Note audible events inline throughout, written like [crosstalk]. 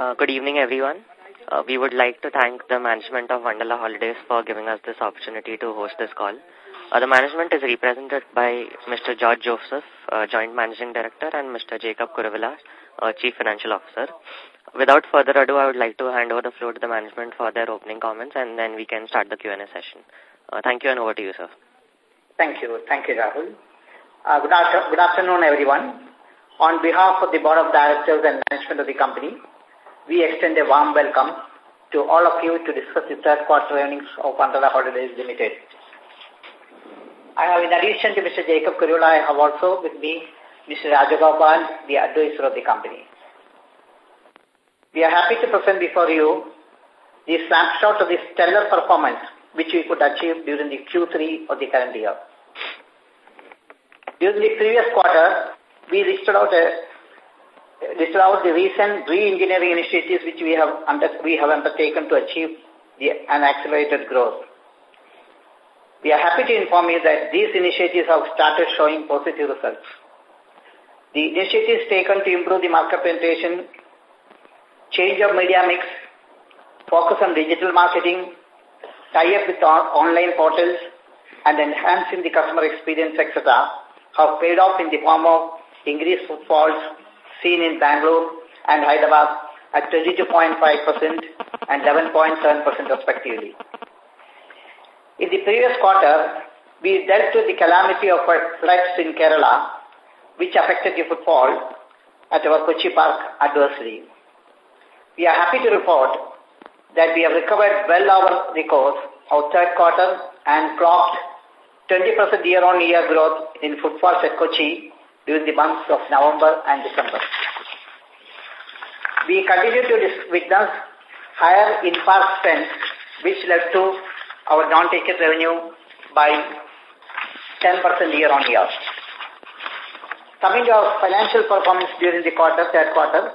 Uh, good evening, everyone. Uh, we would like to thank the management of Wonderla Holidays for giving us this opportunity to host this call. Uh, the management is represented by Mr. George Joseph, uh, Joint Managing Director, and Mr. Jacob Kuruvilla, uh, Chief Financial Officer. Without further ado, I would like to hand over the floor to the management for their opening comments, and then we can start the Q&A session. Thank you, and over to you, sir. Thank you. Thank you, Rahul. Good, after good afternoon, everyone. On behalf of the Board of Directors and Management of the company, we extend a warm welcome to all of you to discuss the third quarter earnings of Wonderla Holidays Limited. I have, in addition to Mr. Jacob Kuruvilla, I have also with me Mr. Rajagopal, the advisor of the company. We are happy to present before you the snapshot of the stellar performance which we could achieve during the Q3 of the current year. During the previous quarter, we listed out a listed out the recent re-engineering initiatives which we have, under, we have undertaken to achieve the, an accelerated growth. We are happy to inform you that these initiatives have started showing positive results. The initiatives taken to improve the market penetration, change of media mix, focus on digital marketing, tie up with online portals, and enhancing the customer experience, etc., have paid off in the form of increased footfalls, seen in Bangalore and Hyderabad at 22.5% and 11.7% respectively. In the previous quarter, we dealt with the calamity of floods in Kerala, which affected the footfall at our Kochi Park adversely. We are happy to report that we have recovered well the course of third quarter and clocked 20% year-on-year growth in footfalls at Kochi during the months of November and December. We continue to witness higher in-park spend, which led to our non-ticket revenue by 10% year-on-year. Coming to our financial performance during the quarter, third quarter,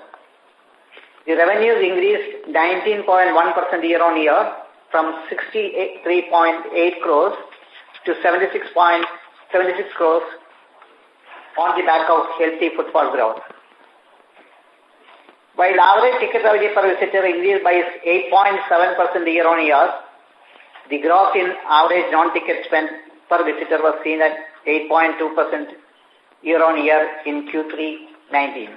the revenues increased 19.1% year-on-year from 63.8 crores to 76.76 crores on the back of healthy footfall growth. While average ticket revenue per visitor increased by 8.7% year-on-year, the growth in average non-ticket spend per visitor was seen at 8.2% year-on-year in Q3 19.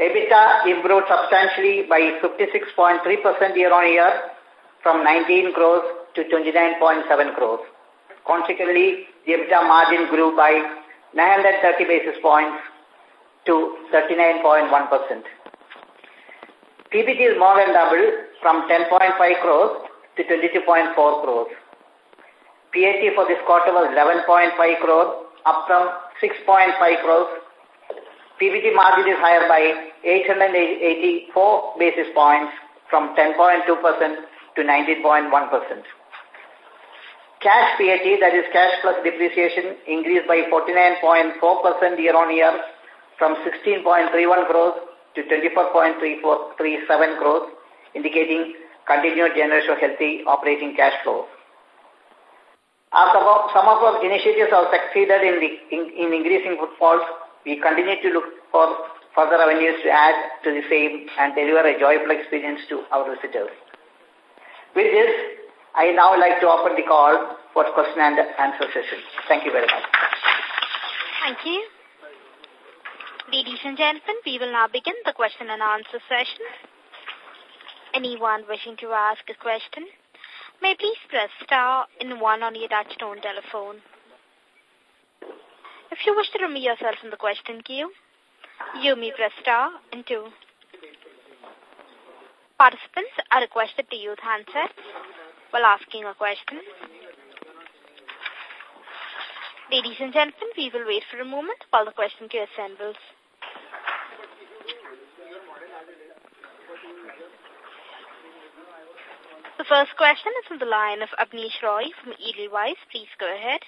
EBITDA improved substantially by 56.3% year-on-year from 19 crores to 29.7 crores. Consequently, the EBITDA margin grew by 930 basis points to 39.1%. PBT is more than double from 10.5 crores to 22.4 crores. PAT for this quarter was 11.5 crores, up from 6.5 crores. PBT margin is higher by 884 basis points from 10.2% to 19.1%. Cash PAT, that is cash plus depreciation, increased by 49.4% year-on-year from 16.31 crores to 24.37 crores, indicating continued generation of healthy operating cash flow. After some of our initiatives have succeeded in, the, in, in increasing footfalls, we continue to look for further avenues to add to the same and deliver a joyful experience to our visitors. With this, I now like to open the call for question and answer session. Thank you very much. Thank you. Ladies and gentlemen, we will now begin the question and answer session. Anyone wishing to ask a question may please press star in one on your touchtone telephone. If you wish to remove yourself from the question queue, you may press star and two. Participants are requested to use handsets while asking a question. Ladies and gentlemen, we will wait for a moment while the question queue assembles. The first question is from the line of Abneesh Roy from Edelweiss. Please go ahead.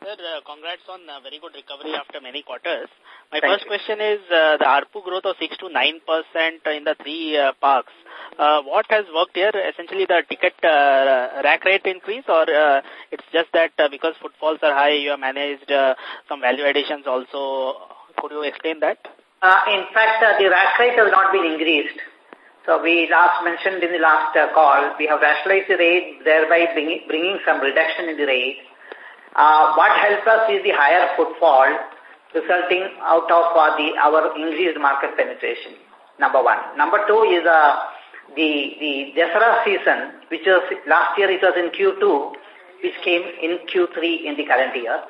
Sir, uh, congrats on a very good recovery after many quarters. My Thank first you. question is uh, the ARPU growth of 6 to 9% in the three uh, parks. Uh, what has worked here? Essentially the ticket uh, rack rate increase or uh, it's just that uh, because footfalls are high, you have managed uh, some value additions also. Could you explain that? Uh, in fact, uh, the rack rate has not been increased. So we last mentioned in the last uh, call, we have rationalized the rate, thereby bringing, bringing some reduction in the rate. Uh, what helps us is the higher footfall resulting out of uh, the our increased market penetration, number one. Number two is uh, the, the Dasara season, which was last year it was in Q2, which came in Q3 in the current year.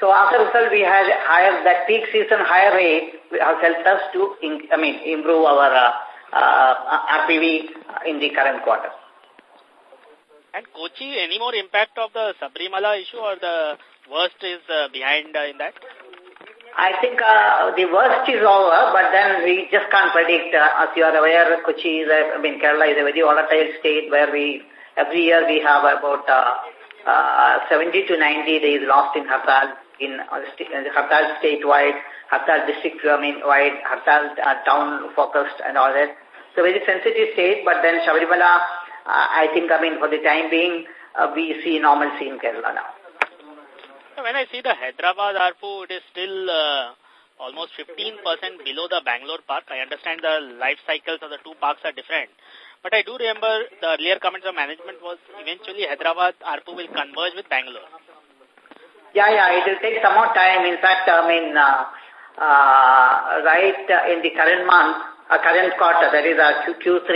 So as a result, we had higher, that peak season higher rate has helped us to, in, I mean, improve our uh, uh, RPV in the current quarter. And Kochi, any more impact of the Sabarimala issue or the worst is uh, behind uh, in that? I think uh, the worst is over, but then we just can't predict. Uh, as you are aware, Kochi is, a, I mean, Kerala is a very volatile state where we, every year we have about uh, uh, 70 to 90 days lost in Hartal, in uh, Hartal statewide, Hartal district, I mean, wide, Hartal uh, town focused and all that. So very sensitive state, but then Shabarimala, uh, I think, I mean, for the time being, uh, we see normalcy in Kerala now. When I see the Hyderabad ARPU, it is still uh, almost 15% below the Bangalore park. I understand the life cycles of the two parks are different. But I do remember the earlier comments of management was eventually Hyderabad ARPU will converge with Bangalore. Yeah, yeah, it will take some more time. In fact, I mean, uh, uh, right uh, in the current month, uh, current quarter, that is uh, Q3,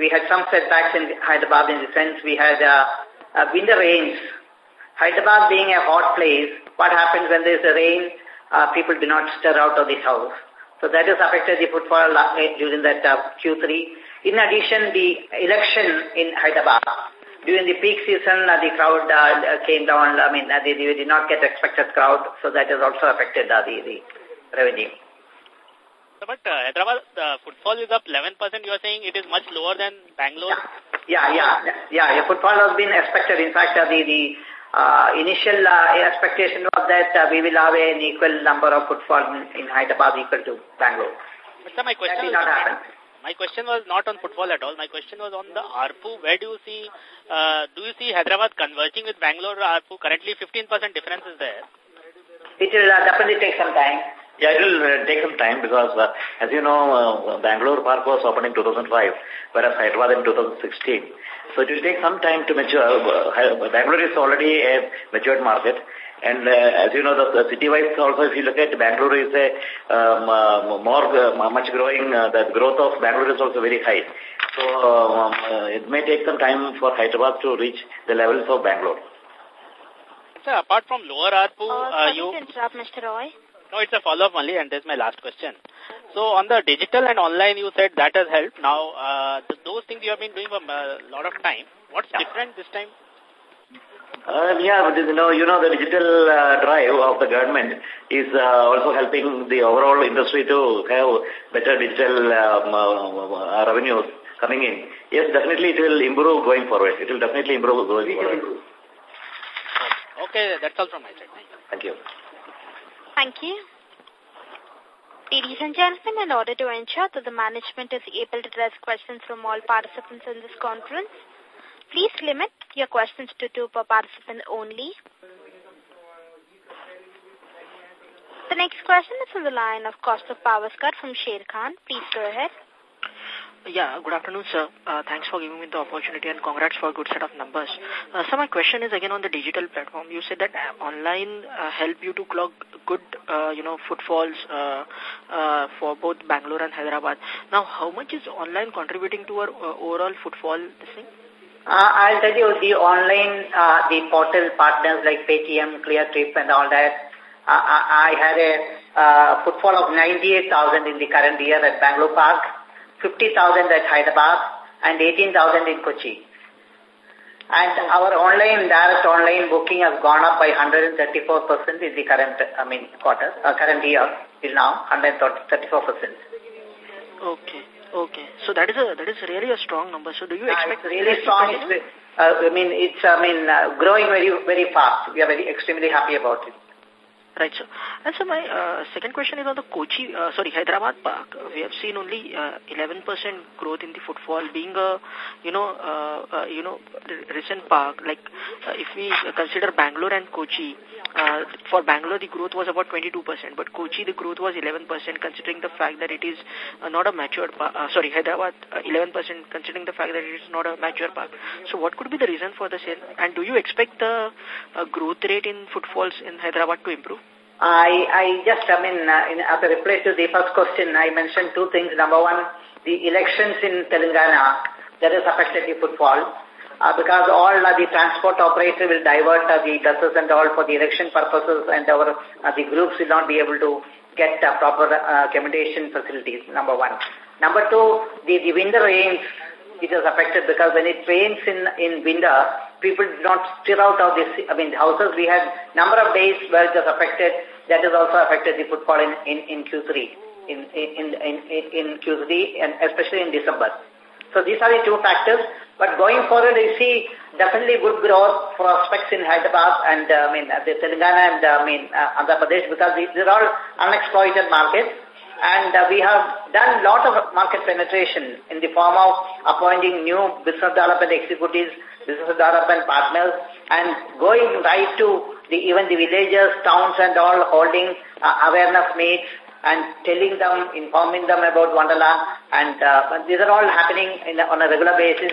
we had some setbacks in Hyderabad in the sense we had uh, uh, winter rains Hyderabad being a hot place, what happens when there is a rain, uh, people do not stir out of the house. So that has affected the footfall uh, during that uh, Q3. In addition, the election in Hyderabad, during the peak season, uh, the crowd uh, came down, I mean, they, they did not get expected crowd, so that has also affected uh, the, the revenue. But uh, Hyderabad, the footfall is up 11%, you are saying it is much lower than Bangalore? Yeah, yeah, yeah, yeah, yeah footfall has been expected. In fact, the, the uh, initial uh, expectation was that uh, we will have an equal number of footfall in Hyderabad equal to Bangalore. But sir, my question that did not happen. My question was not on footfall at all. My question was on the ARPU. Where do you see, uh, do you see Hyderabad converging with Bangalore ARPU? Currently 15% difference is there. It will uh, definitely take some time. Yeah, it will uh, take some time because, uh, as you know, uh, Bangalore Park was opened in 2005, whereas Hyderabad in 2016. So it will take some time to mature. Uh, Bangalore is already a matured market. And uh, as you know, the, the city-wise also, if you look at Bangalore is a um, uh, more, uh, much growing, uh, the growth of Bangalore is also very high. So um, uh, it may take some time for Hyderabad to reach the levels of Bangalore. Sir, apart from lower ARPU, uh, uh, you... interrupt, Mr. Roy. No, it's a follow-up only, and this is my last question. So, on the digital and online, you said that has helped. Now, uh, th those things you have been doing for a lot of time. What's yeah. different this time? Uh, yeah, but you know, you know, the digital uh, drive of the government is uh, also helping the overall industry to have better digital um, uh, uh revenues coming in. Yes, definitely it will improve going forward. It will definitely improve going forward. Okay, that's all from my side. Thank you. Thank you. Ladies and gentlemen, in order to ensure that the management is able to address questions from all participants in this conference, please limit your questions to two per participant only. The next question is on the line of Kaustubh Pawaskar from Sharekhan. Please go ahead. Yeah, good afternoon, sir. Uh, thanks for giving me the opportunity and congrats for a good set of numbers. Uh, so my question is again on the digital platform. You said that uh, online uh, help you to clock good, uh, you know, footfalls uh, uh, for both Bangalore and Hyderabad. Now, how much is online contributing to our uh, overall footfall thing? Uh, I'll tell you, the online, uh, the portal partners like Paytm, ClearTrip and all that, uh, I had a uh, footfall of 98,000 in the current year at Bangalore Park 50,000 at Hyderabad and 18,000 in Kochi. And our online, direct online booking has gone up by 134% in the current, I mean, quarter, uh, current year till now, 134%. Okay, okay. So that is a, that is really a strong number. So do you expect... Really strong. Uh, I mean, it's, I mean, uh, growing very, very fast. We are very extremely happy about it. Right, sir. And so my uh, second question is on the Kochi, uh, sorry, Hyderabad Park. We have seen only 11% uh, growth in the footfall being a, you know, uh, uh, you know, recent park. Like if we consider Bangalore and Kochi, uh, for Bangalore, the growth was about 22%, but Kochi, the growth was 11%, considering the fact that it is uh, not a mature park. Uh, sorry, Hyderabad, 11%, uh, considering the fact that it is not a mature park. So what could be the reason for the same? And do you expect the uh, growth rate in footfalls in Hyderabad to improve? I, I just, I mean, uh, in, as a reply to the first question, I mentioned two things. Number one, the elections in Telangana, that has affected the footfall. Uh, because all uh, the transport operator will divert uh, the buses and all for the election purposes and our uh, the groups will not be able to get uh, proper uh, accommodation facilities, number one. Number two, the, the winter rains, it is affected because when it rains in, in winter, people do not stir out of this, I mean, the houses, we had number of days where it was affected, that has also affected the footfall in, in, in Q3, in, in, in, in Q3 and especially in December. So these are the two factors. But going forward, I see definitely good growth prospects in Hyderabad and uh, I mean the Telangana and uh, I mean uh, Andhra Pradesh because these are all unexploited markets. And uh, we have done a lot of market penetration in the form of appointing new business development executives, business development partners, and going right to the even the villages, towns, and all holding uh, awareness meets and telling them, informing them about Wonderla. And uh, these are all happening in, on a regular basis.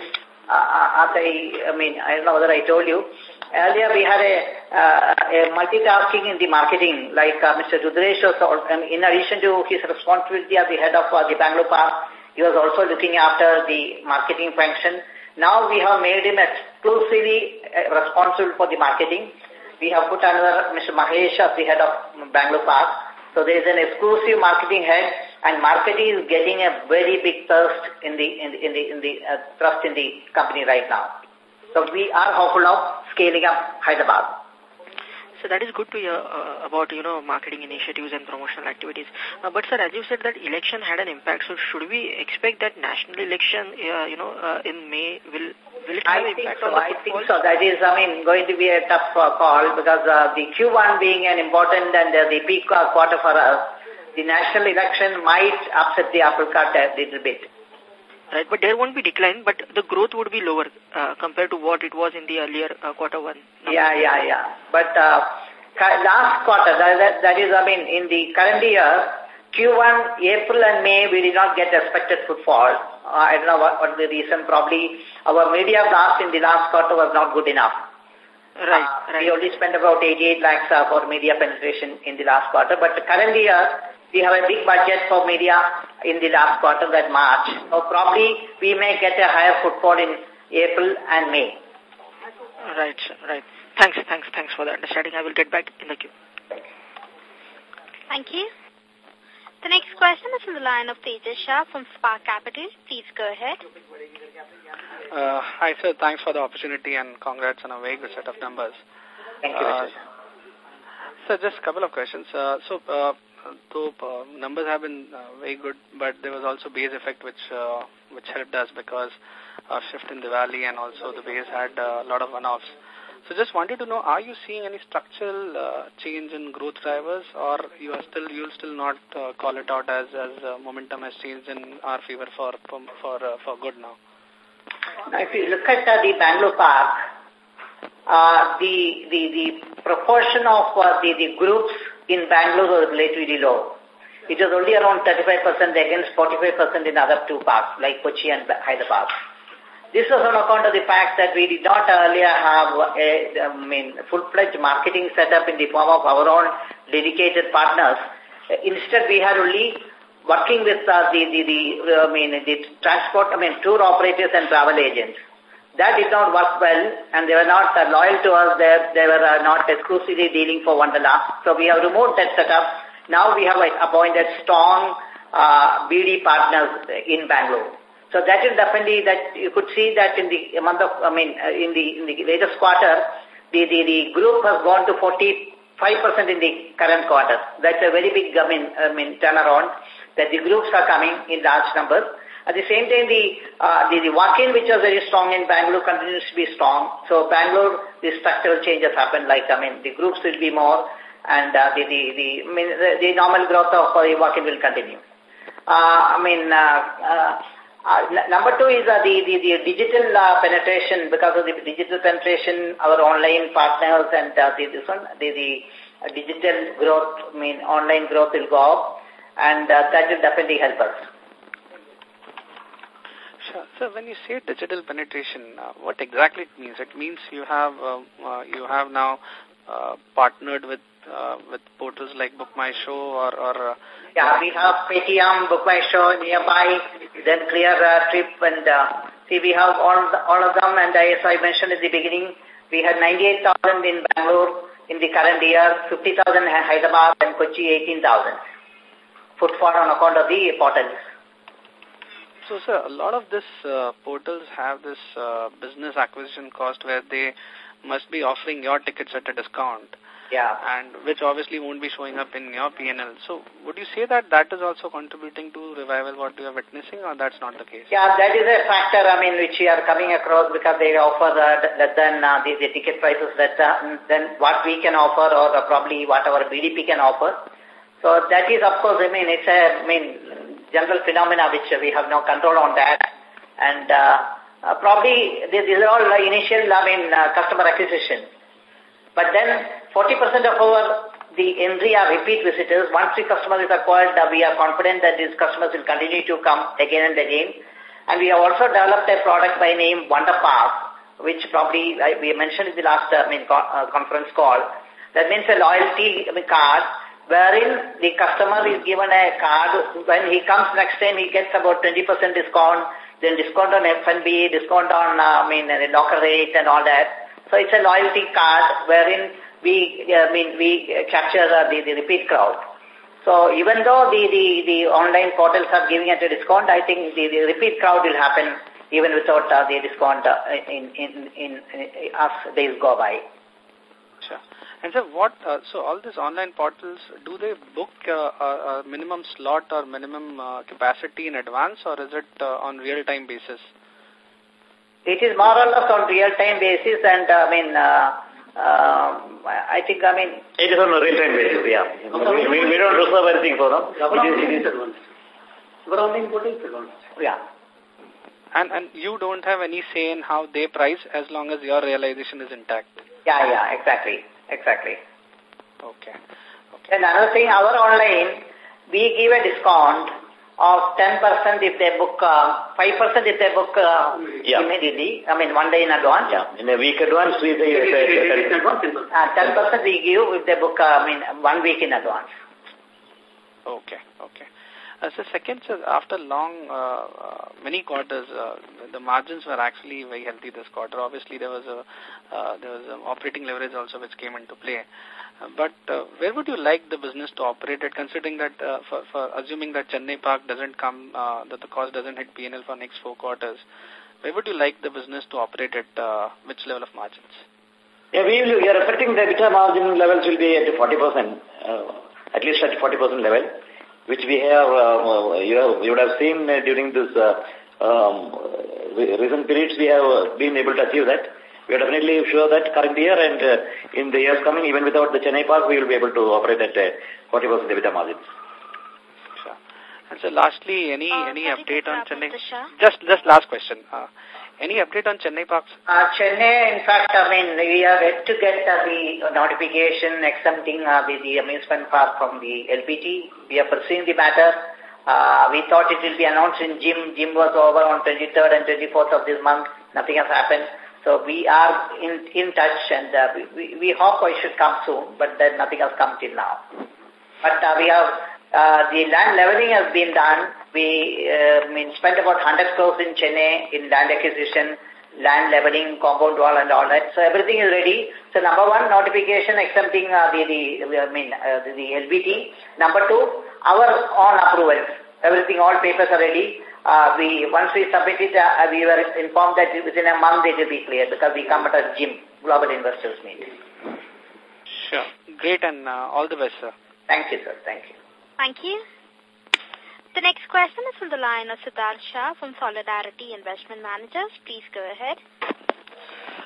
Uh, uh, as I, I mean, I don't know whether I told you. Earlier we had a, uh, a multitasking in the marketing, like uh, Mr. Rudresh was, um, in addition to his responsibility as the head of uh, the Bangalore Park, he was also looking after the marketing function. Now we have made him exclusively uh, responsible for the marketing. We have put another Mr. Mahesh as the head of Bangalore Park. So there is an exclusive marketing head, and marketing is getting a very big thrust in the in the in the, in the uh, thrust in the company right now. So we are hopeful of scaling up Hyderabad. So that is good to hear uh, about, you know, marketing initiatives and promotional activities. Uh, but sir, as you said that election had an impact, so should we expect that national election, uh, you know, uh, in May will, will it have I impact think so. on the I think so. That is, I mean, going to be a tough uh, call because uh, the Q1 being an important and uh, the peak uh, quarter for us, the national election might upset the apple cart a little bit. Right, but there won't be decline, but the growth would be lower uh, compared to what it was in the earlier uh, quarter one. number. Yeah, yeah, yeah. But uh, last quarter, that, that, that is, I mean, in the current year, Q1, April and May, we did not get expected footfall. Uh, I don't know what, what the reason. Probably our media blast in the last quarter was not good enough. Right, Uh, right. We only spent about 88 lakhs uh, for media penetration in the last quarter. But the current year, we have a big budget for media in the last quarter, that March. So probably we may get a higher footfall in April and May. Right, sir, right. Thanks, thanks, thanks for the understanding. I will get back in the queue. Thank you. The next question is from the line of Tejas Shah from Spark Capital. Please go ahead. Uh, hi, sir. Thanks for the opportunity and congrats on a very good set of numbers. Thank you, Uh, Mr. So just a couple of questions. Uh, so, uh, though uh, numbers have been uh, very good, but there was also base effect which uh, which helped us because of shift in the valley and also the base had uh, a lot of one-offs. So just wanted to know, are you seeing any structural uh, change in growth drivers or you are still, you'll still not uh, call it out as, as uh, momentum has changed in our favor for, for, uh, for good now? Now, if you look at uh, the Bangalore Park, uh, the, the, the proportion of uh, the, the groups in Bangalore was relatively low. It was only around 35% against 45% in other two parks, like Kochi and Hyderabad. This was on account of the fact that we did not earlier have a I mean, full-fledged marketing setup in the form of our own dedicated partners. Instead, we had only working with uh, the, the, the, I mean, the transport, I mean, tour operators and travel agents. That did not work well, and they were not uh, loyal to us. They, they were uh, not exclusively dealing for Wonderla. So we have removed that setup. Now we have appointed strong uh, BD partners in Bangalore. So that is definitely that you could see that in the month of, I mean, uh, in the in the latest quarter, the, the, the group has gone to 45% in the current quarter. That's a very big, I mean, I mean, turnaround that the groups are coming in large numbers. At the same time, the, uh, the, the walk-in, which was very strong in Bangalore, continues to be strong. So Bangalore, the structural changes happen, like, I mean, the groups will be more, and uh, the, the, the, mean, the, the normal growth of uh, the walk-in will continue. Uh, I mean, uh, uh, number two is the, the, the digital penetration. Because of the digital penetration, our online partners and the, this one, the, the digital growth, I mean, online growth will go up, and that will definitely help us. Sure. So when you say digital penetration, uh, what exactly it means? It means you have uh, uh, you have now uh, partnered with uh, with portals like Book My Show or, or uh, yeah, we have Paytm, Book My Show nearby, then Clear uh, Trip, and uh, see, we have all, the, all of them. And as I mentioned at the beginning, we had 98,000 in Bangalore in the current year, 50,000 in Hyderabad, and Kochi 18,000 footfall on account of the portals. So, sir, a lot of these uh, portals have this uh, business acquisition cost where they must be offering your tickets at a discount. Yeah. And which obviously won't be showing up in your PNL. So would you say that that is also contributing to revival what you are witnessing or that's not the case? Yeah, that is a factor, I mean, which we are coming across because they offer the, less than uh, the, the ticket prices that uh, than what we can offer or uh, probably what our BDP can offer. So that is, of course, I mean, it's a, I mean, general phenomena which we have no control on that. And uh, uh, probably these are all initial, I mean, uh, customer acquisition. But then 40% of our the are repeat visitors. Once the customer is acquired, uh, we are confident that these customers will continue to come again and again. And we have also developed a product by name Wonder Pass, which probably we mentioned in the last I mean, co uh, conference call. That means a loyalty card wherein the customer is given a card. When he comes next time, he gets about 20% discount, then discount on F&B, discount on, uh, I mean, the locker rate and all that. So it's a loyalty card wherein we, I mean, we capture uh, the, the repeat crowd. So even though the, the, the online portals are giving at a discount, I think the, the repeat crowd will happen even without uh, the discount uh, in, in, in, in, as days go by. Sure. And so what, uh, so all these online portals, do they book uh, a, a minimum slot or minimum uh, capacity in advance or is it uh, on real-time basis? It is more or less on real-time basis and I mean, uh, um, I think, I mean... It is on a real-time basis, yeah. We, we, we, don't reserve anything for them. It is, it is advanced. Surrounding is advanced. Yeah. And, and you don't have any say in how they price as long as your realization is intact? Yeah, yeah, exactly, exactly. Okay. okay. And another thing, our online, we give a discount of 10% if they book, 5% uh, if they book uh, yeah. immediately, I mean one day in advance. Yeah, in a week advance we say... 10% uh, we give if they book, uh, I mean one week in advance. Okay, okay. Uh, so second, sir, after long, uh, uh, many quarters, uh, the margins were actually very healthy this quarter. Obviously, there was a uh, there was operating leverage also which came into play. But uh, where would you like the business to operate at, considering that, uh, for, for assuming that Chennai Park doesn't come, uh, that the cost doesn't hit PNL for next four quarters, where would you like the business to operate at uh, which level of margins? Yeah, we, will, we are expecting the margin levels will be at 40%, uh, at least at 40% level, which we have, uh, you, have, you would have seen uh, during this uh, um, recent periods we have been able to achieve that we are definitely sure that current year and uh, in the years coming, even without the Chennai Park, we will be able to operate at uh, 40% EBITDA margins. Sure. And so lastly, any uh, any update on Chennai? Just just last question. Uh, any update on Chennai Parks? Uh, Chennai, in fact, I mean, we are yet to get uh, the notification exempting uh, the, the amusement park from the LBT. We are pursuing the matter. Uh, we thought it will be announced in GIM. GIM was over on 23rd and 24th of this month. Nothing has happened. So we are in, in touch and uh, we, we hope it should come soon, but then nothing has come till now. But uh, we have, uh, the land leveling has been done. We uh, mean, spent about 100 crores in Chennai in land acquisition, land leveling, compound wall and all that. So everything is ready. So number one, notification exempting uh, the, the, I mean, uh, the, the LBT. Number two, our own approvals. Everything, all papers are ready uh, we once we submit it, uh, we were informed that within a month it will be clear because we come at a GIM, Global Investors Meet. Sure. Great and uh, all the best, sir. Thank you, sir. Thank you. Thank you. The next question is from the line of Siddharth Shah from Solidarity Investment Managers. Please go ahead.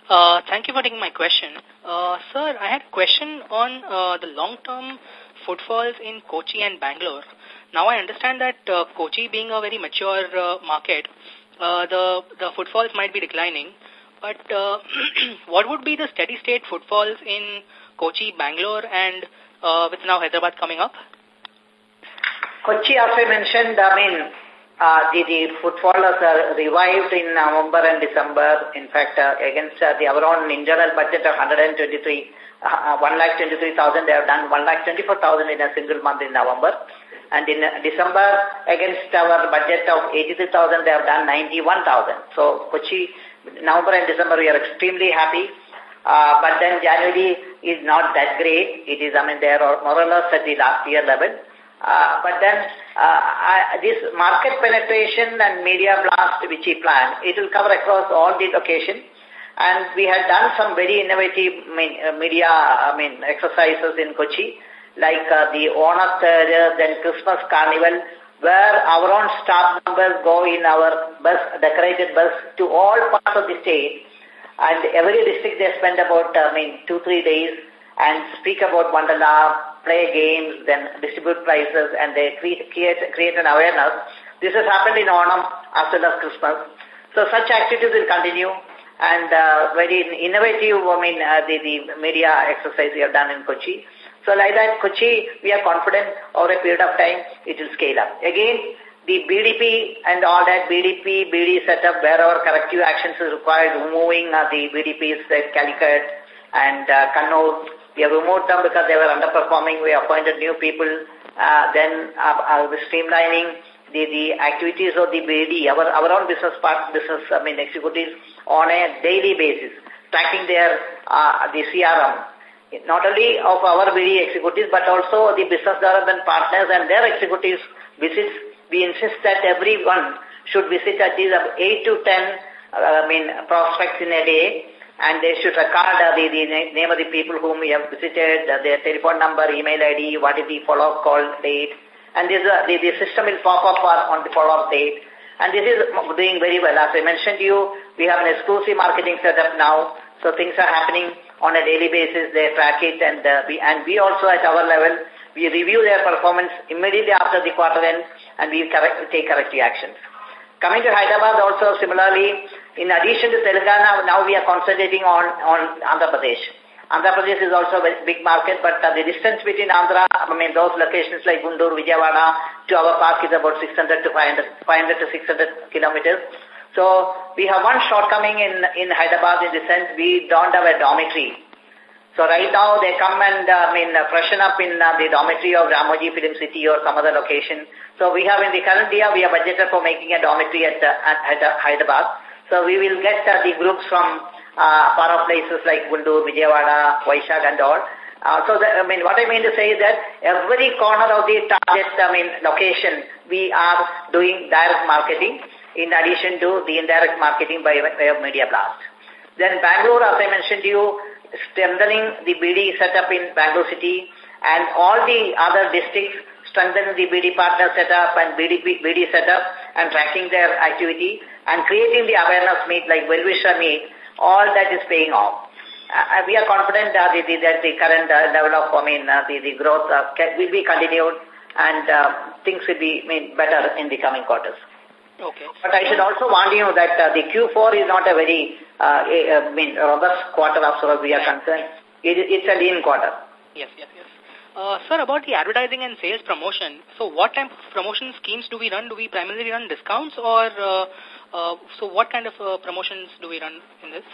Uh, thank you for taking my question. Uh, sir, I had a question on uh, the long-term footfalls in Kochi and Bangalore. now I understand that uh, Kochi being a very mature uh, market, uh, the, the footfalls might be declining. But uh, [clears throat] what would be the steady state footfalls in Kochi, Bangalore, and uh, with now Hyderabad coming up? Kochi, as I mentioned, I mean, uh, the, the footfallers are revived in November and December. In fact, uh, against uh, the our own internal budget of 123, uh, 1,23,000, they have done 1,24,000 in a single month in November. And in December, against our budget of 83,000, they have done 91,000. So, Kochi, November and December, we are extremely happy. Uh, but then January is not that great. It is, I mean, they are more or less at the last year level. Uh, but then uh, I, this market penetration and media blast which we plan, it will cover across all the locations. And we had done some very innovative uh, media I mean, exercises in Kochi, like uh, the Onam then Christmas Carnival, where our own staff members go in our bus, decorated bus to all parts of the state and every district they spend about, I mean, two, three days and speak about Wonderla, play games, then distribute prizes, and they create, create, create an awareness. This has happened in Onam as well as Christmas. So such activities will continue and uh, very innovative, I mean, uh, the, the media exercise we have done in Kochi. So like that, Kochi, we are confident over a period of time, it will scale up. Again, the BDP and all that BDP, BD setup, wherever corrective actions is required, removing uh, the BDPs at Calicut and uh, Kannur. We have removed them because they were underperforming. We appointed new people. Uh, then uh, uh, streamlining the, the activities of the BD, our, our own business part, business, I mean, executives on a daily basis, tracking their, uh, the CRM, not only of our BD executives, but also the business development partners and their executives visits we insist that everyone should visit at least 8 to 10 uh, I mean, prospects in a day and they should record uh, the, the name of the people whom we have visited, uh, their telephone number, email ID, what is the follow-up call date. And this, uh, the, the system will pop up on the follow-up date. And this is doing very well. As I mentioned to you, we have an exclusive marketing setup now. So things are happening on a daily basis. They track it and, uh, we, and we also at our level we review their performance immediately after the quarter end and we correct, take corrective actions. Coming to Hyderabad also similarly, in addition to Telangana, now we are concentrating on, on Andhra Pradesh. Andhra Pradesh is also a big market, but uh, the distance between Andhra, I mean, those locations like Guntur, Vijayawada to our park is about 600 to 500, 500 to 600 kilometers. So we have one shortcoming in, in Hyderabad in the sense we don't have a dormitory. So right now they come and uh, I mean uh, freshen up in the dormitory of Ramoji Film City or some other location. So we have in the current year we have budgeted for making a dormitory at, uh, at, at Hyderabad. So we will get uh, the groups from uh, far places like Guntur, Vijayawada, Vizag and all. Uh, so that, I mean what I mean to say is that every corner of the target I mean location we are doing direct marketing in addition to the indirect marketing by of media blast. Then Bangalore, as I mentioned to you, strengthening the BD setup in Bangalore City and all the other districts strengthening the BD partner setup and BD, BD setup and tracking their activity and creating the awareness meet like Wellwisher meet, all that is paying off. Uh, we are confident uh, the, the, that the current uh, level of, I mean, uh, the, the growth uh, will be continued and uh, things will be mean, better in the coming quarters. Okay. But I should also warn you that uh, the Q4 is not a very uh, a, mean, robust quarter as far as we are concerned. It, it's a lean quarter. Yes, yes, yes. Uh, sir, about the advertising and sales promotion, so what type of promotion schemes do we run? Do we primarily run discounts or, uh, uh, so what kind of uh, promotions do we run in this?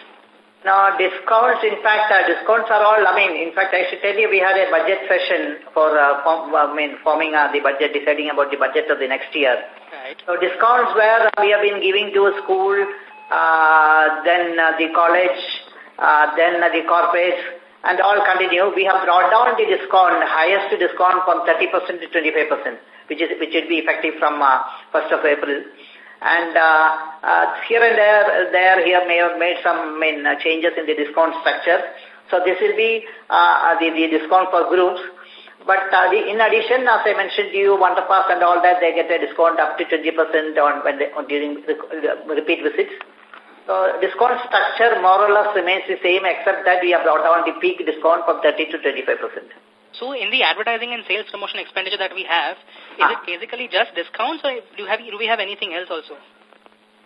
Now, discounts, in fact, uh, discounts are all, I mean, in fact, I should tell you we had a budget session for, uh, form, I mean, forming uh, the budget, deciding about the budget of the next year. Right. So discounts where we have been giving to a school, uh, then uh, the college, uh, then uh, the corporates, and all continue. We have brought down the discount, highest discount from 30% to 25%, which is which will be effective from uh, 1st of April. And uh, uh, here and there, there here may have made some main uh, changes in the discount structure. So this will be uh, the, the discount for groups. But uh, the, in addition, as I mentioned to you, Wonderpass and all that, they get a discount up to 20% on when they, on during the, the repeat visits. So discount structure more or less remains the same except that we have brought down the peak discount from 30 to 25%. So in the advertising and sales promotion expenditure that we have, is ah. it basically just discounts or do, you have, do we have anything else also?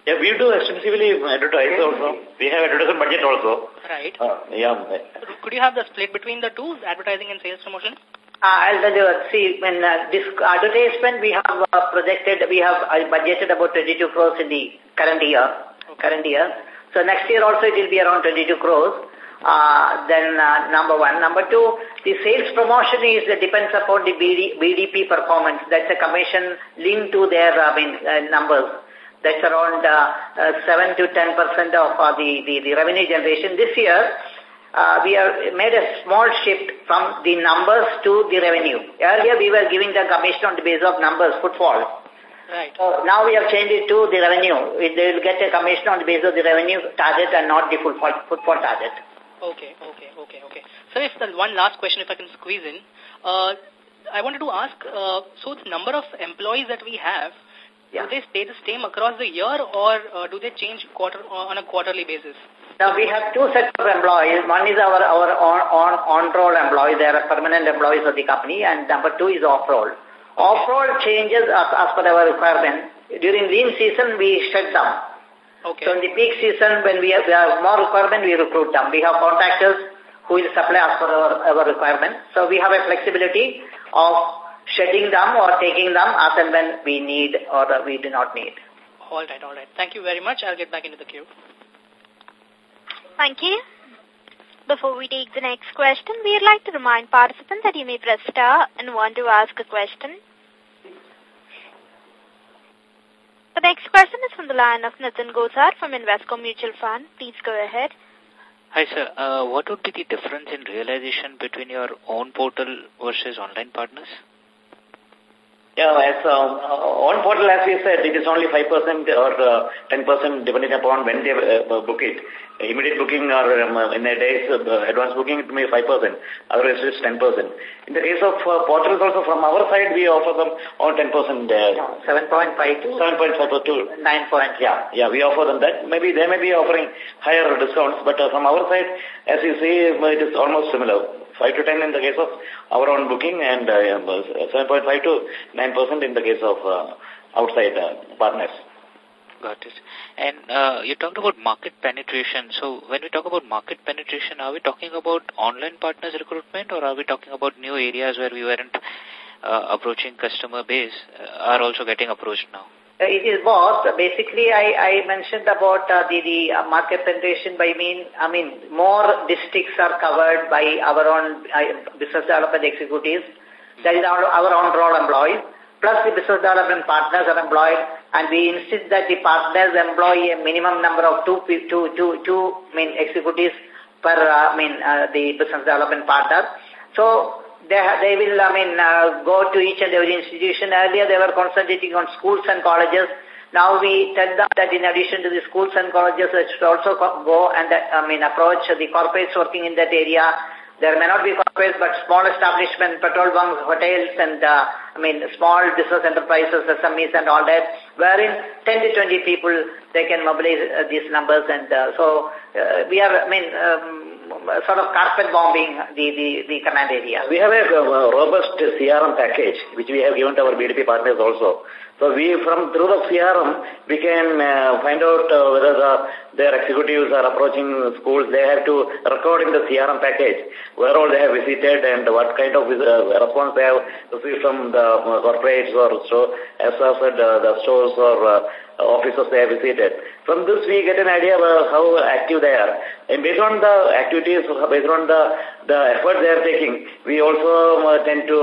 Yeah, we do extensively advertise also. We have advertising budget also. Right. Uh, yeah. Could you have the split between the two, advertising and sales promotion? Uh, I'll tell you, see, when uh, this advertisement we have uh, projected, we have uh, budgeted about 22 crores in the current year. Current year. So next year also it will be around 22 crores. Uh, then uh, number one. Number two, the sales promotion is uh, depends upon the BD, BDP performance. That's a commission linked to their I mean, uh, numbers. That's around uh, uh, 7 to 10% of uh, the, the, the revenue generation. This year, uh, we have made a small shift from the numbers to the revenue. Earlier, we were giving the commission on the basis of numbers, footfall. Right. So now we have changed it to the revenue. They will get a commission on the basis of the revenue target and not the footfall, footfall target. Okay, okay, okay, okay. So if the one last question, if I can squeeze in, uh, I wanted to ask, uh, so the number of employees that we have, yeah. Do they stay the same across the year or uh, do they change quarter uh, on a quarterly basis? Now we have two sets of employees. One is our our on on on roll employees. They are permanent employees of the company, and number two is off roll. Okay. Off roll changes as, as per our requirement. During lean season, we shut down. Okay. So in the peak season, when we have, we have more requirement, we recruit them. We have contractors who will supply as per our, our requirement. So we have a flexibility of shedding them or taking them as and when we need or we do not need. All right, all right. Thank you very much. I'll get back into the queue. Thank you. Before we take the next question, we would like to remind participants that you may press star and want to ask a question. The next question is from the line of Nitin Gosar from Invesco Mutual Fund. Please go ahead. Hi, sir. Uh, what would be the difference in realization between your own portal versus online partners? Yeah, as um, on portal, as we said, it is only 5% or uh, 10% depending upon when they uh, book it. Immediate booking or um, in a day's uh, advance booking, it may be 5%. Otherwise, it's 10%. In the case of uh, portals also, from our side, we offer them on 10%. Uh, 7.5 to 7.5 to 9 point. Yeah, yeah, we offer them that. Maybe they may be offering higher discounts, but uh, from our side, as you see, it is almost similar. 5 to 10 in the case of our own booking and uh, 7.5 to 9% in the case of uh, outside uh, partners. Got it. And uh, you talked about market penetration. So when we talk about market penetration, are we talking about online partners recruitment or are we talking about new areas where we weren't uh, approaching customer base uh, are also getting approached now? Uh, it is both. Basically, I, I mentioned about uh, the, the uh, market penetration by mean, I mean, more districts are covered by our own uh, business development executives. That is our, our own role employees. Plus the business development partners are employed and we insist that the partners employ a minimum number of two, two, two, two main executives per, uh, I mean, uh, the business development partner. So they, they will, I mean, uh, go to each and every institution. Earlier they were concentrating on schools and colleges. Now we tell them that in addition to the schools and colleges, they should also go and, uh, I mean, approach the corporates working in that area. There may not be corporates, but small establishments, petrol bunks, hotels, and, uh, I mean, small business enterprises, SMEs and all that, wherein 10 to 20 people, they can mobilize these numbers. And uh, so uh, we are, I mean, um, sort of carpet bombing the, the, the command area. We have a uh, robust CRM package, which we have given to our BDP partners also. So we, from through the CRM, we can uh, find out uh, whether the, their executives are approaching schools. They have to record in the CRM package where all they have visited and what kind of uh, response they have received from the uh, corporates or so, as I said, uh, the stores or uh, officers they have visited. From this we get an idea of how active they are. And based on the activities, based on the, the effort they are taking, we also uh, tend to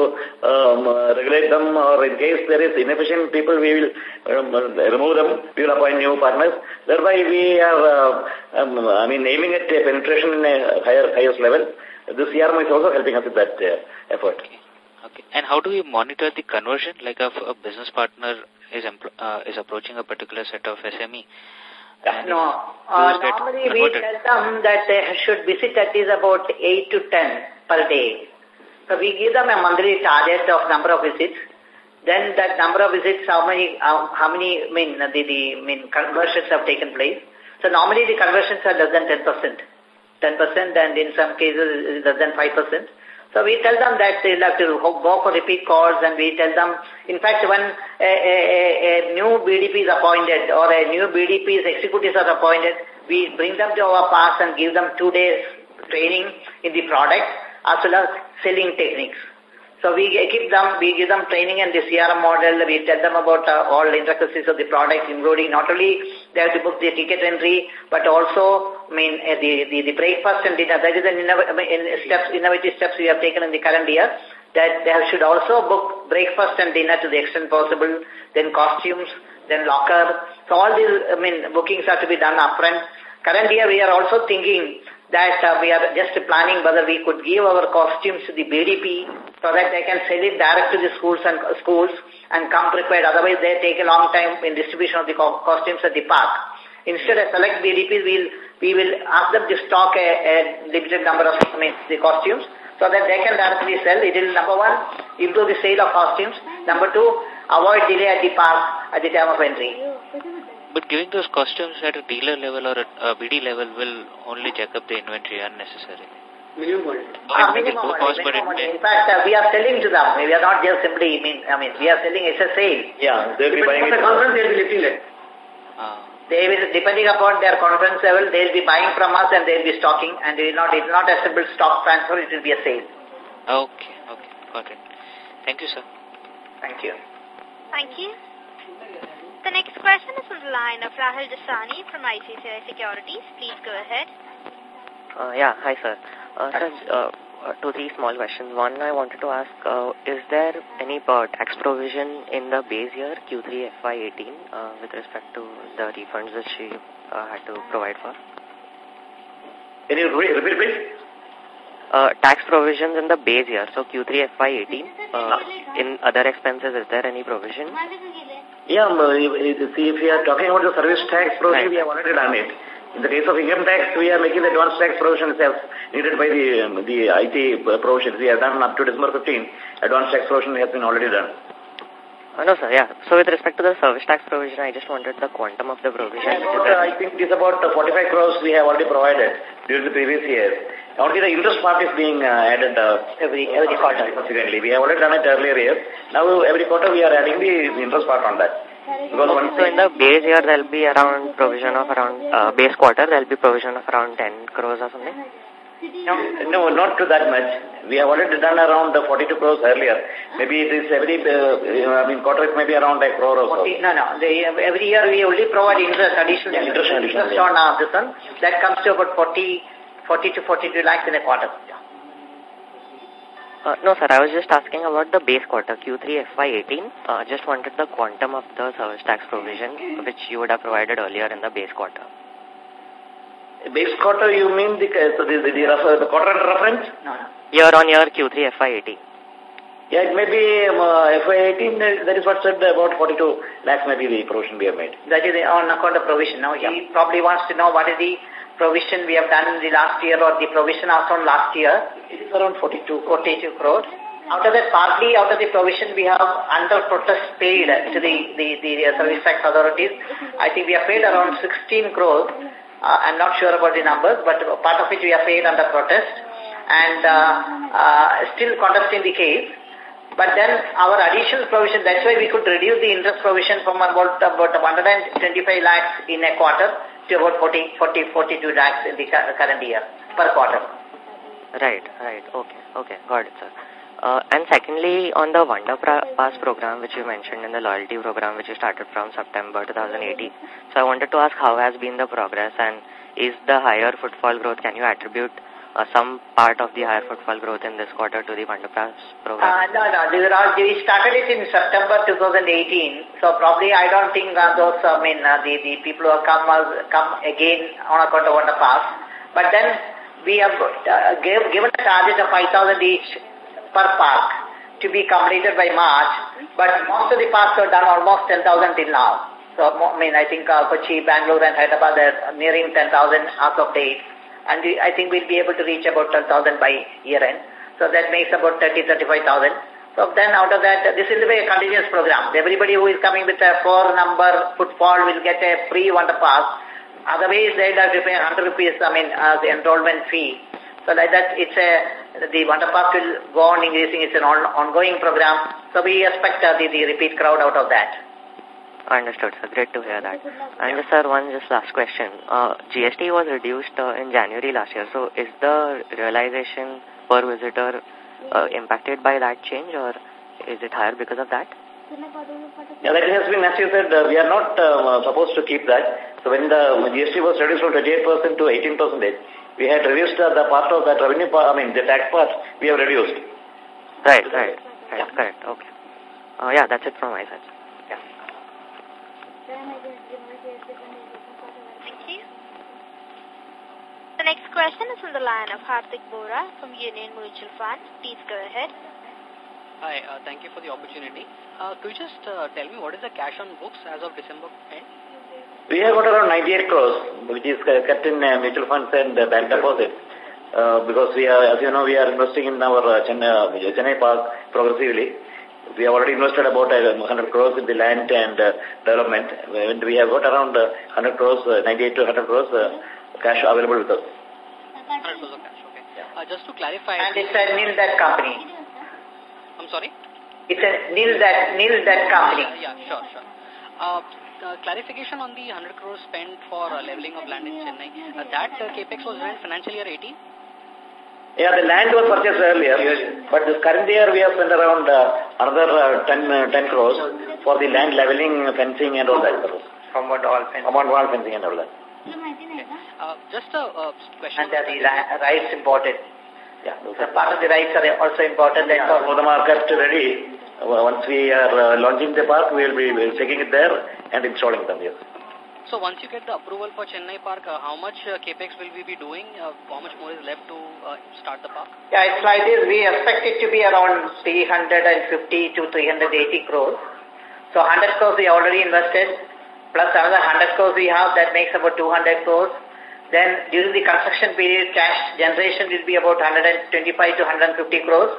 um, regulate them or in case there is inefficient people, we will um, remove them, we will appoint new partners. Thereby we are, uh, um, I mean, aiming at penetration in a higher, highest level. This CRM is also helping us with that uh, effort. Okay. And how do we monitor the conversion? Like if a business partner is uh, is approaching a particular set of SME. No, uh, normally we tell them that they should visit at least about 8 to 10 per day. So we give them a monthly target of number of visits. Then that number of visits, how many, how, how many, I mean, the, the, I mean, conversions have taken place. So normally the conversions are less than 10%. 10% and in some cases less than 5%. So we tell them that they'll have to go for repeat calls and we tell them, in fact, when a, a, a new BDP is appointed or a new BDP's executives are appointed, we bring them to our pass and give them two days training in the product as well as selling techniques. So we keep them, we give them training in the CRM model. We tell them about uh, all the intricacies of the product, including not only they have to book the ticket entry, but also, I mean, uh, the, the, the breakfast and dinner. That is an in steps, innovative steps we have taken in the current year. That they should also book breakfast and dinner to the extent possible, then costumes, then locker. So all these, I mean, bookings have to be done upfront. Current year we are also thinking that uh, we are just planning whether we could give our costumes to the BDP so that they can sell it direct to the schools and uh, schools and come prepared. Otherwise, they take a long time in distribution of the co costumes at the park. Instead, of select BDP, we'll, we will ask them to stock a, a limited number of I mean, the costumes so that they can directly sell. It will, number one, improve the sale of costumes. Number two, avoid delay at the park at the time of entry. But giving those costumes at a dealer level or a BD level will only jack up the inventory unnecessarily. Minimum uh, minimum cost, minimum In fact, uh, we are selling to them. We are not just simply, I mean, I mean we are selling as a sale. Yeah, they'll be buying it. The conference, they'll be lifting it. Ah. They will, depending upon their conference level, they'll be buying from us and they'll be stocking and it will not, it will not a simple stock transfer, it will be a sale. Okay, okay, got it. Thank you, sir. Thank you. Thank you. The next question is from the line of Rahul Dasani from ICICI Securities. Please go ahead. Uh, yeah, hi sir. Uh, sir, uh, uh, two, three small questions. One, I wanted to ask, uh, is there any uh, tax provision in the base year, Q3 FY18, uh, with respect to the refunds that she uh, had to provide for? Any you repeat, please? Uh, tax provisions in the base year, so Q3 FY18, uh, in other expenses, is there any provision? Yeah, um, see, if we are talking about the service tax provision, right. we have already done it. In the case of income tax, we are making the advance tax provision as needed by the um, the IT provisions. We have done up to December 15. Advance tax provision has been already done. Uh, no, sir, yeah. So with respect to the service tax provision, I just wanted the quantum of the provision. Yeah, I think it's about 45 crores we have already provided during the previous years. Only the interest part is being uh, added uh, every every quarter. Subsequently, we have already done it earlier years. Now every quarter we are adding the, the interest part on that. Because so in the base year there will be around provision of around uh, base quarter there will be provision of around 10 crores or something. No, no, not to that much. We have already done around the 42 crores earlier. Maybe it is every, uh, I mean, quarter it may be around like crore or so. No, no. The, every year we only provide interest, additional yeah, interest, interest, interest yeah. on uh, this one. That comes to about 40 40 to 42 lakhs in a quarter. Uh, no, sir, I was just asking about the base quarter, Q3 FY18. Uh, just wanted the quantum of the service tax provision, which you would have provided earlier in the base quarter. Base quarter, you mean the, uh, the, the, the, the quarter reference? No, no. Year on year, Q3 FY18. Yeah, it may be um, uh, FY18, uh, that is what said about 42 lakhs maybe the provision we have made. That is on account of provision. Now, yeah. he probably wants to know what is the provision we have done in the last year or the provision also last year. It is around 42, 42 crores. Out of that, partly out of the provision we have under protest paid to the, the, the service tax authorities. I think we have paid around 16 crores. Uh, I'm not sure about the numbers, but part of it we have paid under protest and uh, uh, still contesting the case. But then our additional provision, that's why we could reduce the interest provision from about, about 125 lakhs in a quarter to about 40, 40, 42 lakhs in the current year per quarter. Right, right. Okay, okay. Got it, sir. Uh, and secondly, on the Wonder Pass program, which you mentioned in the loyalty program, which you started from September 2018. So I wanted to ask how has been the progress and is the higher footfall growth, can you attribute uh, some part of the higher footfall growth in this quarter to the Wonder Pass program? Uh, no, no. These are all, we started it in September 2018. So probably I don't think uh, those, I mean, uh, the, the people who have come, uh, come again on account of Wonder Pass. But then we have uh, gave, given a target of 5,000 each per park to be completed by March. But most of the parks are done almost 10,000 till now. So, I mean, I think uh, Kochi, Bangalore and Hyderabad are nearing 10,000 as of date and we, I think we'll be able to reach about 12,000 by year end. So that makes about 30, 35,000. So then out of that, this will be a continuous program. Everybody who is coming with a four number footfall will get a free wonder pass. Otherwise, they'll have to pay 100 rupees, I mean, as enrollment fee. So like that, it's a the Wonder Pass will go on increasing. It's an on, ongoing program. So we expect uh, the, the repeat crowd out of that. Understood, sir. Great to hear that. And just, sir, one just last question. Uh, GST was reduced uh, in January last year. So is the realization per visitor uh, impacted by that change or is it higher because of that? Yeah, that has been, as you said, uh, we are not uh, supposed to keep that. So when the GST was reduced from 28% to 18%, we had reduced uh, the part of that revenue part, I mean, the tax part, we have reduced. Right, right, right, yeah. correct, okay. Uh, yeah, that's it from my side. Yeah. Thank you. The next question is from the line of Hardik Bora from Union Mutual Fund. Please go ahead. Hi, uh, thank you for the opportunity. Uh, could you just uh, tell me what is the cash on books as of December end? We have got around 98 crores, which is kept in uh, mutual funds and uh, bank deposits. Uh, because we are, as you know, we are investing in our uh, Chennai, uh, Chennai Park progressively. We have already invested about uh, 100 crores in the land and uh, development. And we have got around uh, 100 crores, uh, 98 to 100 crores uh, cash available with us. 100 crores of cash, okay. Yeah. Uh, just to clarify... And it's a nil debt company. I'm sorry? It's a nil that nil that company. Yeah, yeah sure, sure. Uh, uh, clarification on the 100 crores spent for uh, leveling of land in Chennai. Uh, that uh, capex was in financial year 18? Yeah, the land was purchased earlier, but this current year we have spent around uh, another uh, 10, uh, 10 crores for the land leveling, fencing and all that. Compound wall fencing. Compound wall fencing and all that. Okay. Uh, just a uh, question. And the rights imported. Yeah. The part of the rights are also important. Yeah, so the market ready. Once we are uh, launching the park, we will be taking it there and installing them, yes. So once you get the approval for Chennai Park, uh, how much uh, capex will we be doing? Uh, how much more is left to uh, start the park? Yeah, it's like this. We expect it to be around 350 to 380 crores. So 100 crores we already invested, plus another 100 crores we have, that makes about 200 crores. Then during the construction period, cash generation will be about 125 to 150 crores.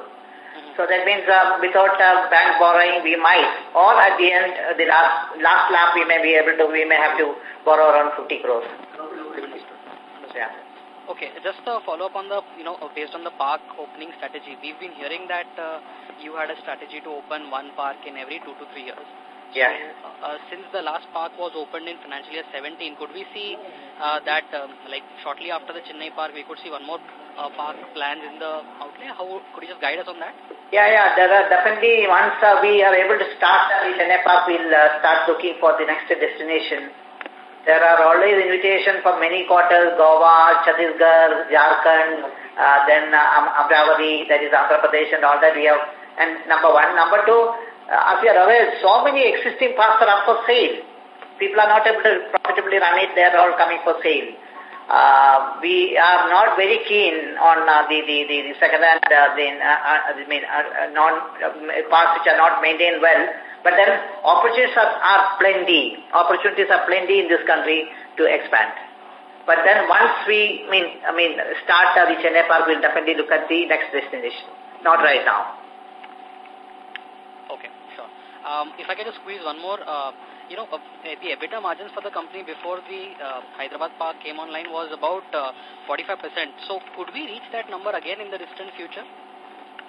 So that means uh, without uh, bank borrowing, we might, or at the end, uh, the last last lap, we may be able to, we may have to borrow around 50 crores. Yeah. Okay, just a follow up on the, you know, based on the park opening strategy, we've been hearing that uh, you had a strategy to open one park in every two to three years. Yeah. Uh, since the last park was opened in financial year 17, could we see uh, that, um, like, shortly after the Chennai park, we could see one more uh, park planned in the outlay? How could you just guide us on that? Yeah, yeah. There are definitely, once uh, we are able to start the Chennai park, we'll uh, start looking for the next destination. There are always invitations from many quarters, Goa, Chhattisgarh, Jharkhand, uh, then uh, Amravati, that is Andhra Pradesh and all that we have. And number one. Number two, uh, as you are aware, so many existing parks are up for sale. People are not able to profitably run it, they are all coming for sale. Uh, we are not very keen on uh, the, the, the, the second hand, uh, the, uh, uh, I mean, uh, non, uh, parks which are not maintained well. But then opportunities are, are plenty. Opportunities are plenty in this country to expand. But then once we, I mean, I mean, start uh, the Chennai Park, we'll definitely look at the next destination. Not right now. Okay, sure. Um, if I can just squeeze one more, uh, you know, uh, the EBITDA margins for the company before the uh, Hyderabad park came online was about 45%. Uh, so could we reach that number again in the distant future?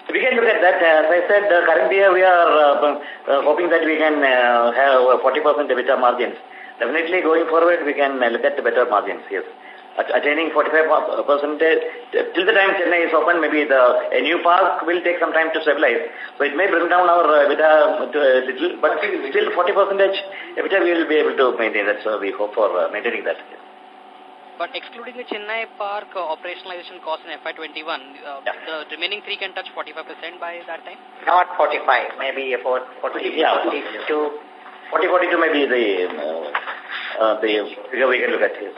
We can look at that. As I said, uh, current year we are uh, uh, hoping that we can uh, have 40% EBITDA margins. Definitely going forward, we can uh, look at the better margins, yes attaining 45 percentage. Till the time Chennai is open, maybe the a new park will take some time to stabilize. So it may bring down our EBITDA to a little, but still 40 percent. percentage EBITDA we will be able to maintain. that. So we hope for uh, maintaining that. But excluding the Chennai park uh, operationalization cost in FY21, uh, yeah. the remaining three can touch 45% by that time? Not 45, maybe about 40, yeah, 42. 40, 42 maybe the, uh, uh, the figure we can look at here.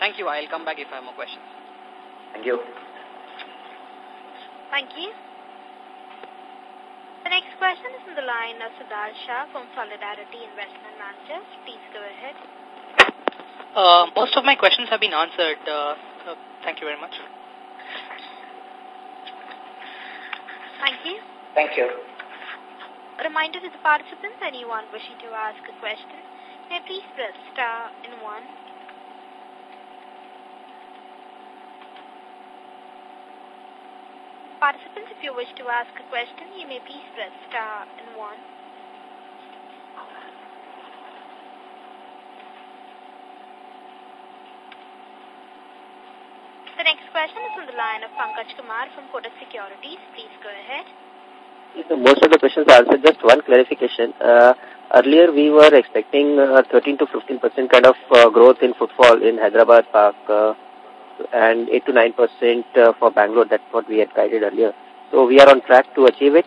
Thank you. I'll come back if I have more questions. Thank you. Thank you. The next question is from the line of Siddharth Shah from Solidarity Investment Managers. Please go ahead. Uh, most of my questions have been answered. Uh, uh, thank you very much. Thank you. Thank you. A reminder to the participants, anyone wishing to ask a question, may please press star and one Participants, if you wish to ask a question, you may please press star and one. The next question is from the line of Pankaj Kumar from Kotak Securities. Please go ahead. Most of the questions are answered. Just one clarification. Uh, earlier, we were expecting uh, 13 to 15 percent kind of uh, growth in footfall in Hyderabad Park uh, and 8 to 9 percent uh, for Bangalore. That's what we had guided earlier. So we are on track to achieve it?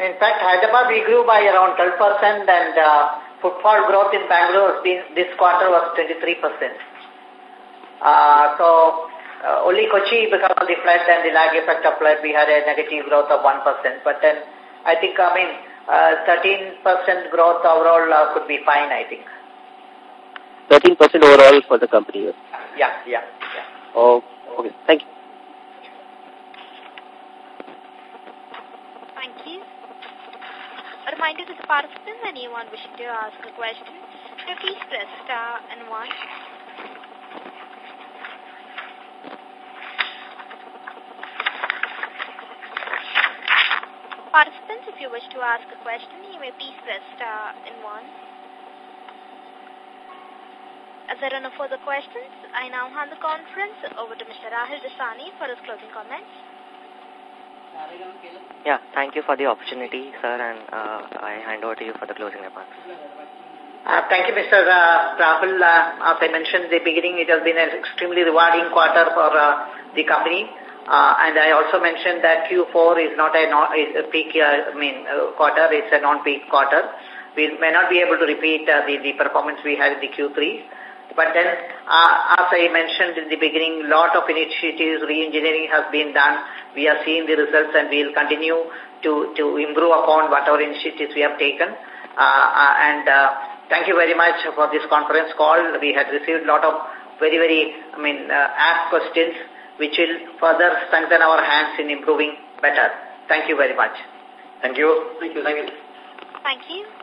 In fact, Hyderabad we grew by around 12% and uh, footfall growth in Bangalore this quarter was 23%. Uh, so uh, only Kochi because of the flood and the lag effect of flood we had a negative growth of 1%. But then I think, I mean, 13% uh, growth overall uh, could be fine, I think. 13% overall for the company? Yeah, yeah, yeah. Oh, okay. Thank you. Thank you. A reminder to the participants, anyone wishing to ask a question, please press star and one. Participants, if you wish to ask a question, you may please press star and one. As there are no further questions, I now hand the conference over to Mr. Rahul Dasani for his closing comments. Yeah, thank you for the opportunity, sir, and uh, I hand over to you for the closing remarks. Uh, thank you, Mr. Uh, Rahul. Uh, as I mentioned in the beginning, it has been an extremely rewarding quarter for uh, the company. Uh, and I also mentioned that Q4 is not a, non, is a peak uh, I mean, uh, quarter, it's a non-peak quarter. We may not be able to repeat uh, the, the performance we had in the Q3. But then, uh, as I mentioned in the beginning, lot of initiatives, re-engineering has been done. We are seeing the results and we will continue to, to improve upon whatever initiatives we have taken. Uh, uh, and uh, thank you very much for this conference call. We had received a lot of very, very, I mean, uh, asked questions which will further strengthen our hands in improving better. Thank you very much. Thank you. Thank you. Thank you. Thank you.